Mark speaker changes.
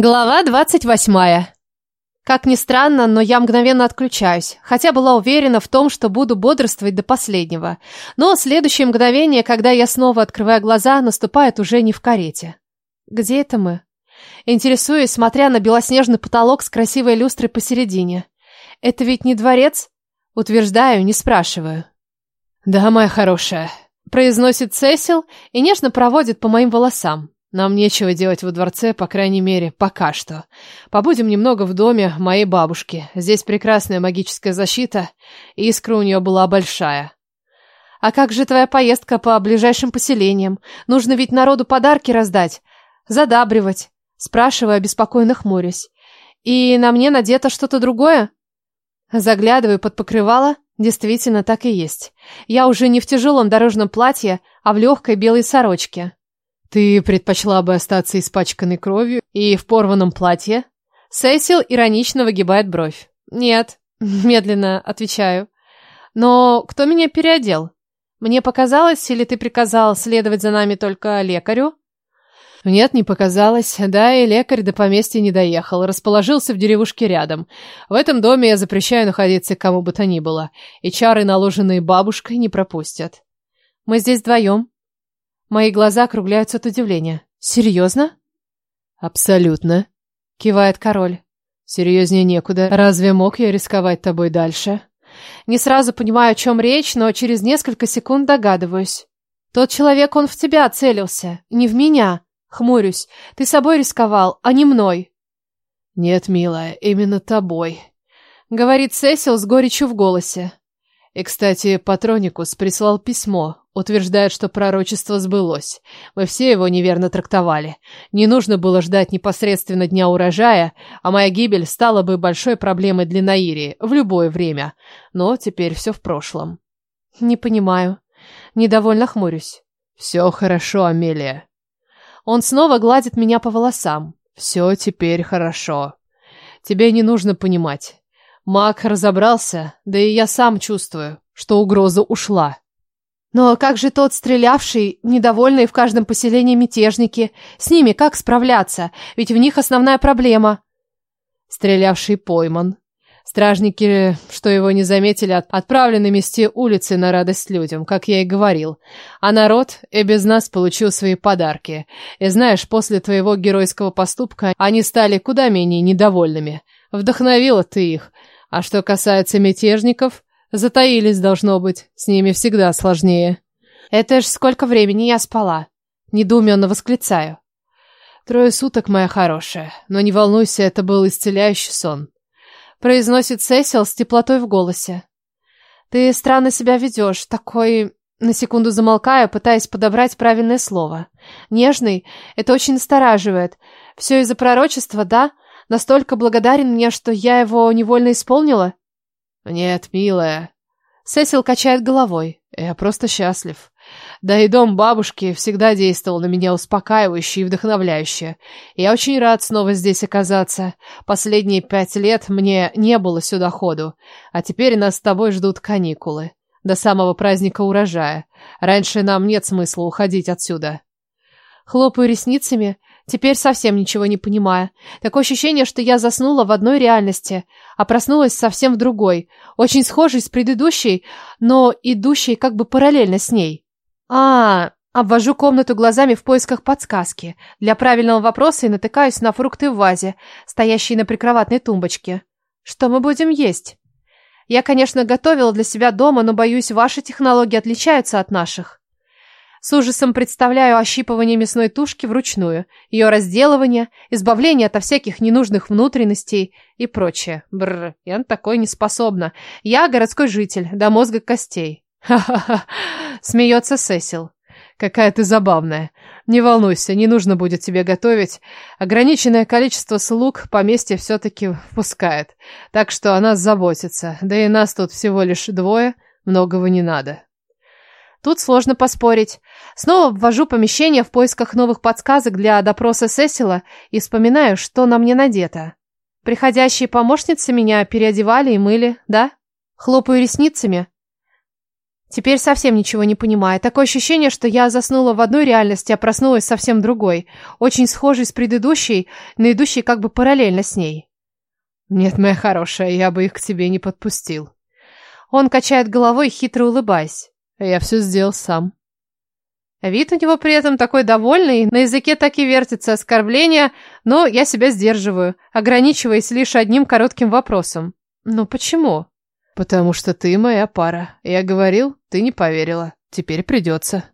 Speaker 1: Глава двадцать восьмая. Как ни странно, но я мгновенно отключаюсь, хотя была уверена в том, что буду бодрствовать до последнего. Но следующее мгновение, когда я снова открываю глаза, наступает уже не в карете. Где это мы? Интересуюсь, смотря на белоснежный потолок с красивой люстрой посередине. Это ведь не дворец? Утверждаю, не спрашиваю. Да, моя хорошая, произносит Сесил и нежно проводит по моим волосам. Нам нечего делать во дворце, по крайней мере, пока что. Побудем немного в доме моей бабушки. Здесь прекрасная магическая защита, и искра у нее была большая. А как же твоя поездка по ближайшим поселениям? Нужно ведь народу подарки раздать, задабривать. Спрашиваю, обеспокоенно хмурясь. И на мне надето что-то другое? Заглядываю под покрывало. Действительно, так и есть. Я уже не в тяжелом дорожном платье, а в легкой белой сорочке. «Ты предпочла бы остаться испачканной кровью и в порванном платье?» Сесил иронично выгибает бровь. «Нет», — медленно отвечаю. «Но кто меня переодел? Мне показалось, или ты приказал следовать за нами только лекарю?» Нет, не показалось. Да, и лекарь до поместья не доехал. Расположился в деревушке рядом. В этом доме я запрещаю находиться кому бы то ни было. И чары, наложенные бабушкой, не пропустят. Мы здесь вдвоем. Мои глаза округляются от удивления. «Серьезно?» «Абсолютно», — кивает король. «Серьезнее некуда. Разве мог я рисковать тобой дальше?» Не сразу понимаю, о чем речь, но через несколько секунд догадываюсь. «Тот человек, он в тебя целился, не в меня». Хмурюсь. «Ты собой рисковал, а не мной». «Нет, милая, именно тобой», — говорит Сесил с горечью в голосе. И, кстати, Патроникус прислал письмо, утверждает, что пророчество сбылось. Мы все его неверно трактовали. Не нужно было ждать непосредственно дня урожая, а моя гибель стала бы большой проблемой для Наирии в любое время. Но теперь все в прошлом. Не понимаю. Недовольно хмурюсь. Все хорошо, Амелия. Он снова гладит меня по волосам. Все теперь хорошо. Тебе не нужно понимать. Маг разобрался, да и я сам чувствую, что угроза ушла. Но как же тот стрелявший, недовольный в каждом поселении мятежники? С ними как справляться? Ведь в них основная проблема. Стрелявший пойман. Стражники, что его не заметили, отправлены мести улицы на радость людям, как я и говорил. А народ и без нас получил свои подарки. И знаешь, после твоего геройского поступка они стали куда менее недовольными. Вдохновила ты их. А что касается мятежников, затаились, должно быть, с ними всегда сложнее. Это ж сколько времени я спала. Недоуменно восклицаю. Трое суток, моя хорошая, но не волнуйся, это был исцеляющий сон. Произносит Сесил с теплотой в голосе. Ты странно себя ведешь, такой... На секунду замолкаю, пытаясь подобрать правильное слово. Нежный, это очень настораживает. Все из-за пророчества, да? Настолько благодарен мне, что я его невольно исполнила? Нет, милая. Сесил качает головой. Я просто счастлив. Да и дом бабушки всегда действовал на меня успокаивающе и вдохновляюще. Я очень рад снова здесь оказаться. Последние пять лет мне не было сюда ходу. А теперь нас с тобой ждут каникулы. До самого праздника урожая. Раньше нам нет смысла уходить отсюда. Хлопаю ресницами, Теперь совсем ничего не понимаю. Такое ощущение, что я заснула в одной реальности, а проснулась совсем в другой, очень схожей с предыдущей, но идущей как бы параллельно с ней. А, обвожу комнату глазами в поисках подсказки. Для правильного вопроса и натыкаюсь на фрукты в вазе, стоящие на прикроватной тумбочке. Что мы будем есть? Я, конечно, готовила для себя дома, но боюсь, ваши технологии отличаются от наших. С ужасом представляю ощипывание мясной тушки вручную, ее разделывание, избавление ото всяких ненужных внутренностей и прочее. Бррр, я на такое не способна. Я городской житель, до мозга костей. Ха-ха-ха, смеется Сесил. Какая ты забавная. Не волнуйся, не нужно будет тебе готовить. Ограниченное количество слуг поместье все-таки впускает. Так что о нас заботится. Да и нас тут всего лишь двое, многого не надо. Тут сложно поспорить. Снова ввожу помещение в поисках новых подсказок для допроса Сесила и вспоминаю, что на мне надето. Приходящие помощницы меня переодевали и мыли, да? Хлопаю ресницами. Теперь совсем ничего не понимаю. Такое ощущение, что я заснула в одной реальности, а проснулась совсем другой, очень схожей с предыдущей, но идущей как бы параллельно с ней.
Speaker 2: Нет, моя хорошая, я бы их к тебе не подпустил.
Speaker 1: Он качает головой, хитро улыбаясь.
Speaker 2: Я все сделал сам.
Speaker 1: Вид у него при этом такой довольный, на языке так и вертится оскорбление, но я себя сдерживаю, ограничиваясь лишь одним коротким вопросом. Ну почему?
Speaker 2: Потому что ты моя пара. Я говорил, ты не поверила. Теперь придется.